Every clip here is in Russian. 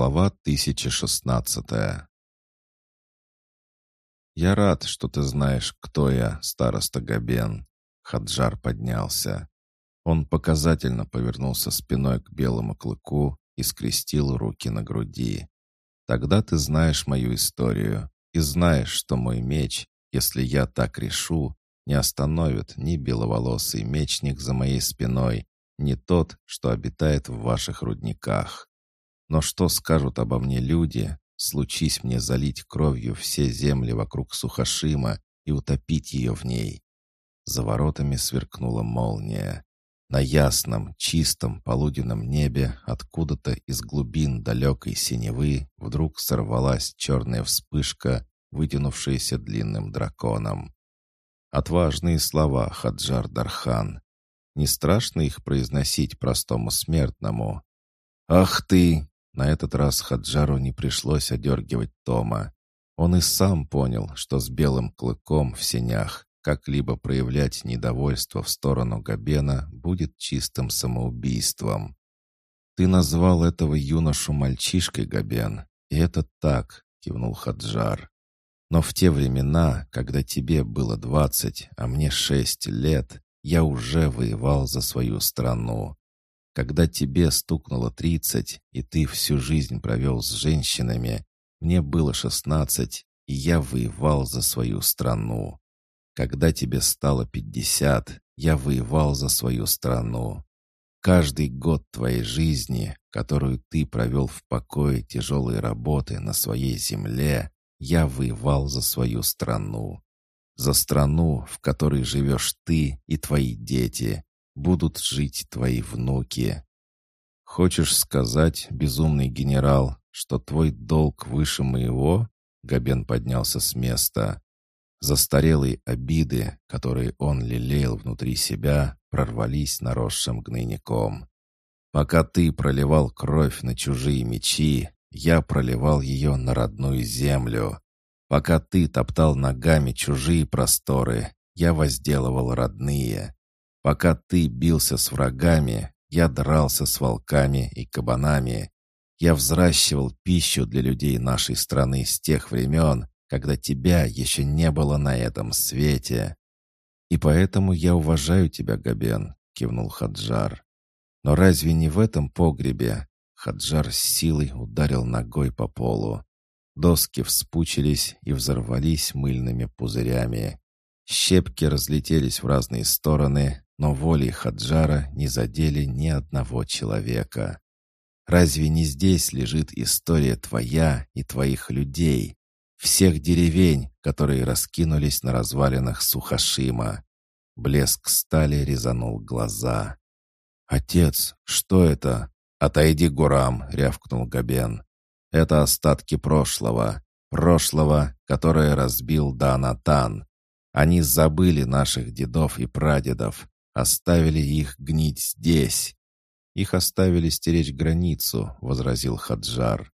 Глава 1016 «Я рад, что ты знаешь, кто я, староста Габен». Хаджар поднялся. Он показательно повернулся спиной к белому клыку и скрестил руки на груди. «Тогда ты знаешь мою историю и знаешь, что мой меч, если я так решу, не остановит ни беловолосый мечник за моей спиной, ни тот, что обитает в ваших рудниках. Но что скажут обо мне люди, случись мне залить кровью все земли вокруг Сухашима и утопить ее в ней? За воротами сверкнула молния. На ясном, чистом полуденном небе откуда-то из глубин далекой синевы вдруг сорвалась черная вспышка, вытянувшаяся длинным драконом. Отважные слова, Хаджар Дархан. Не страшно их произносить простому смертному. «Ах ты!» На этот раз Хаджару не пришлось одергивать Тома. Он и сам понял, что с белым клыком в сенях как-либо проявлять недовольство в сторону Габена будет чистым самоубийством. «Ты назвал этого юношу мальчишкой, Габен, и это так», — кивнул Хаджар. «Но в те времена, когда тебе было двадцать, а мне шесть лет, я уже воевал за свою страну. Когда тебе стукнуло тридцать, и ты всю жизнь провел с женщинами, мне было шестнадцать, и я воевал за свою страну. Когда тебе стало пятьдесят, я воевал за свою страну. Каждый год твоей жизни, которую ты провел в покое тяжелой работы на своей земле, я воевал за свою страну. За страну, в которой живешь ты и твои дети, будут жить твои внуки. Хочешь сказать, безумный генерал, что твой долг выше моего? Габен поднялся с места. Застарелые обиды, которые он лелеял внутри себя, прорвались наросшим гнойником. Пока ты проливал кровь на чужие мечи, я проливал ее на родную землю. Пока ты топтал ногами чужие просторы, я возделывал родные. Пока ты бился с врагами, я дрался с волками и кабанами. Я взращивал пищу для людей нашей страны с тех времен, когда тебя еще не было на этом свете. И поэтому я уважаю тебя, Габен, кивнул Хаджар. Но разве не в этом погребе? Хаджар с силой ударил ногой по полу. Доски вспучились и взорвались мыльными пузырями. Щепки разлетелись в разные стороны, но волей Хаджара не задели ни одного человека. Разве не здесь лежит история твоя и твоих людей, всех деревень, которые раскинулись на развалинах Сухашима? Блеск стали резанул глаза. «Отец, что это?» «Отойди, Гурам!» — рявкнул Габен. «Это остатки прошлого. Прошлого, которое разбил Данатан. Они забыли наших дедов и прадедов, Оставили их гнить здесь. Их оставили стеречь границу, возразил Хаджар.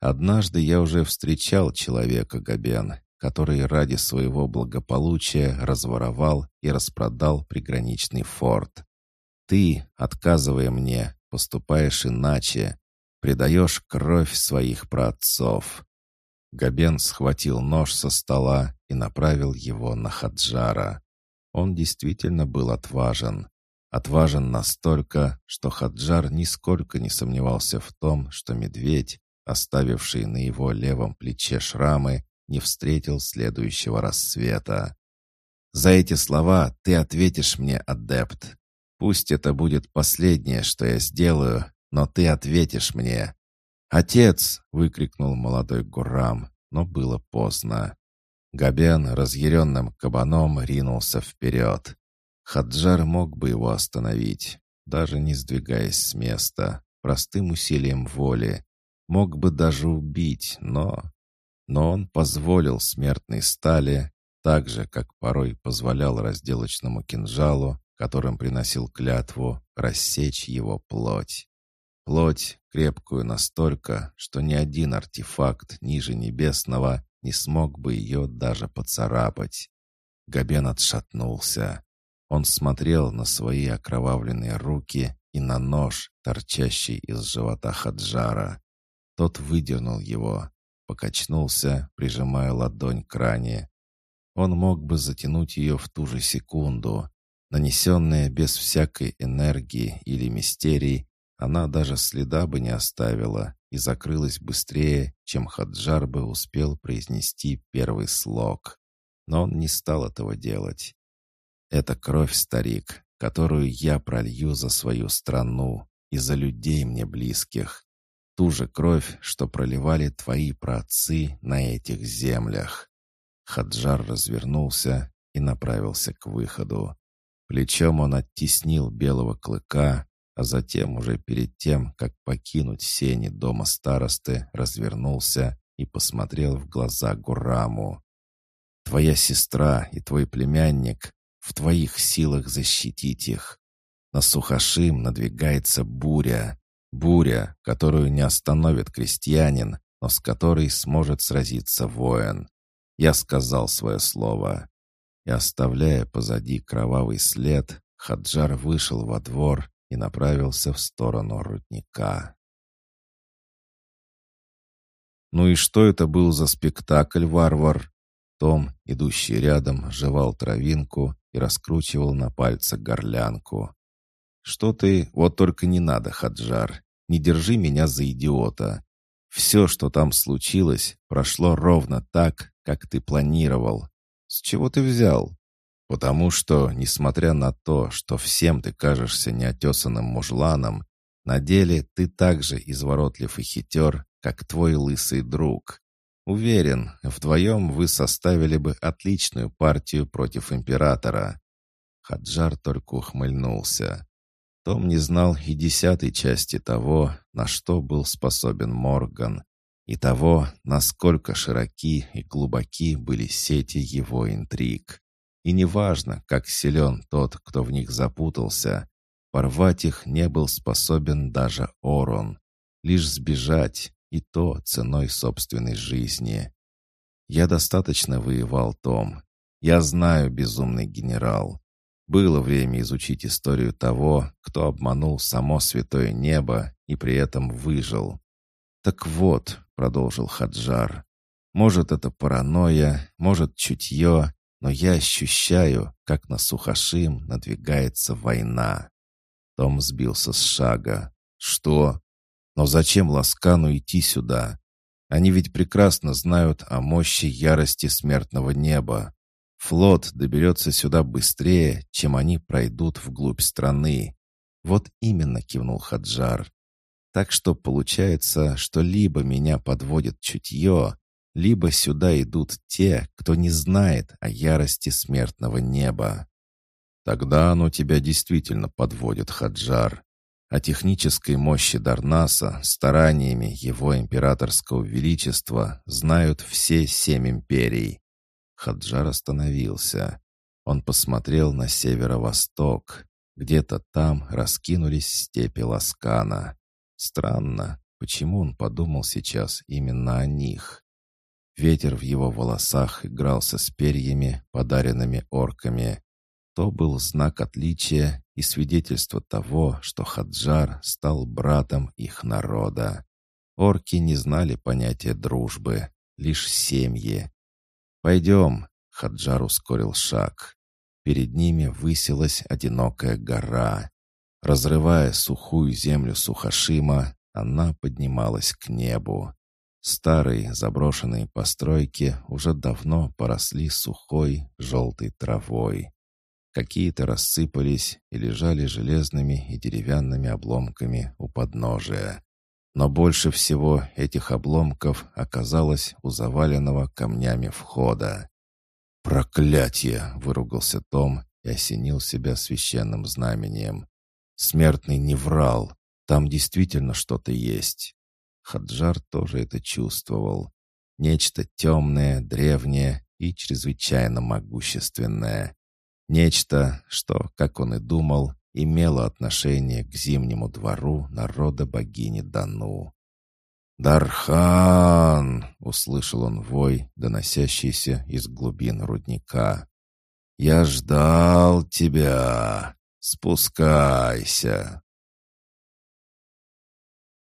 Однажды я уже встречал человека, Габен, который ради своего благополучия разворовал и распродал приграничный форт. Ты, отказывая мне, поступаешь иначе, предаешь кровь своих праотцов. Габен схватил нож со стола и направил его на Хаджара. Он действительно был отважен. Отважен настолько, что Хаджар нисколько не сомневался в том, что медведь, оставивший на его левом плече шрамы, не встретил следующего рассвета. «За эти слова ты ответишь мне, адепт. Пусть это будет последнее, что я сделаю, но ты ответишь мне». «Отец!» — выкрикнул молодой Гурам, но было поздно. Габен разъяренным кабаном ринулся вперед. Хаджар мог бы его остановить, даже не сдвигаясь с места, простым усилием воли. Мог бы даже убить, но... Но он позволил смертной стали, так же, как порой позволял разделочному кинжалу, которым приносил клятву, рассечь его плоть. Плоть, крепкую настолько, что ни один артефакт ниже небесного не смог бы ее даже поцарапать. Габен отшатнулся. Он смотрел на свои окровавленные руки и на нож, торчащий из живота Хаджара. Тот выдернул его, покачнулся, прижимая ладонь к ране. Он мог бы затянуть ее в ту же секунду. Нанесенная без всякой энергии или мистерий, она даже следа бы не оставила и закрылась быстрее, чем Хаджар бы успел произнести первый слог. Но он не стал этого делать. «Это кровь, старик, которую я пролью за свою страну и за людей мне близких ту же кровь, что проливали твои праотцы на этих землях». Хаджар развернулся и направился к выходу. Плечом он оттеснил белого клыка, а затем, уже перед тем, как покинуть сени дома старосты, развернулся и посмотрел в глаза Гураму. «Твоя сестра и твой племянник, в твоих силах защитить их. На Сухашим надвигается буря. Буря, которую не остановит крестьянин, но с которой сможет сразиться воин. Я сказал свое слово. И оставляя позади кровавый след, Хаджар вышел во двор и направился в сторону рудника. «Ну и что это был за спектакль, варвар?» Том, идущий рядом, жевал травинку и раскручивал на пальце горлянку. «Что ты... Вот только не надо, Хаджар. Не держи меня за идиота. Все, что там случилось, прошло ровно так, как ты планировал. С чего ты взял? Потому что, несмотря на то, что всем ты кажешься неотесанным мужланом, на деле ты так же изворотлив и хитер, как твой лысый друг. Уверен, вдвоем вы составили бы отличную партию против императора. Хаджар только ухмыльнулся. Том не знал и десятой части того, на что был способен Морган, и того, насколько широки и глубоки были сети его интриг. И неважно, как силен тот, кто в них запутался, порвать их не был способен даже Орон. Лишь сбежать, и то ценой собственной жизни. Я достаточно воевал, Том. Я знаю, безумный генерал. Было время изучить историю того, кто обманул само святое небо и при этом выжил. «Так вот», — продолжил Хаджар, — «может, это паранойя, может, чутье, но я ощущаю, как на Сухашим надвигается война». Том сбился с шага. «Что? Но зачем Ласкану идти сюда? Они ведь прекрасно знают о мощи ярости смертного неба. Флот доберется сюда быстрее, чем они пройдут вглубь страны. Вот именно кивнул Хаджар. Так что получается, что либо меня подводит чутье, либо сюда идут те, кто не знает о ярости смертного неба. Тогда оно тебя действительно подводит, Хаджар. О технической мощи Дарнаса стараниями его императорского величества знают все семь империй. Хаджар остановился. Он посмотрел на северо-восток. Где-то там раскинулись степи Ласкана. Странно, почему он подумал сейчас именно о них? Ветер в его волосах игрался с перьями, подаренными орками. То был знак отличия и свидетельство того, что Хаджар стал братом их народа. Орки не знали понятия дружбы, лишь семьи. «Пойдем!» — Хаджар ускорил шаг. Перед ними высилась одинокая гора. Разрывая сухую землю Сухашима, она поднималась к небу. Старые заброшенные постройки уже давно поросли сухой, желтой травой. Какие-то рассыпались и лежали железными и деревянными обломками у подножия. Но больше всего этих обломков оказалось у заваленного камнями входа. «Проклятие!» — выругался Том и осенил себя священным знамением. «Смертный не врал. Там действительно что-то есть». Хаджар тоже это чувствовал. Нечто темное, древнее и чрезвычайно могущественное. Нечто, что, как он и думал, имело отношение к зимнему двору народа богини Дану. «Дархан!» — услышал он вой, доносящийся из глубин рудника. «Я ждал тебя! Спускайся!»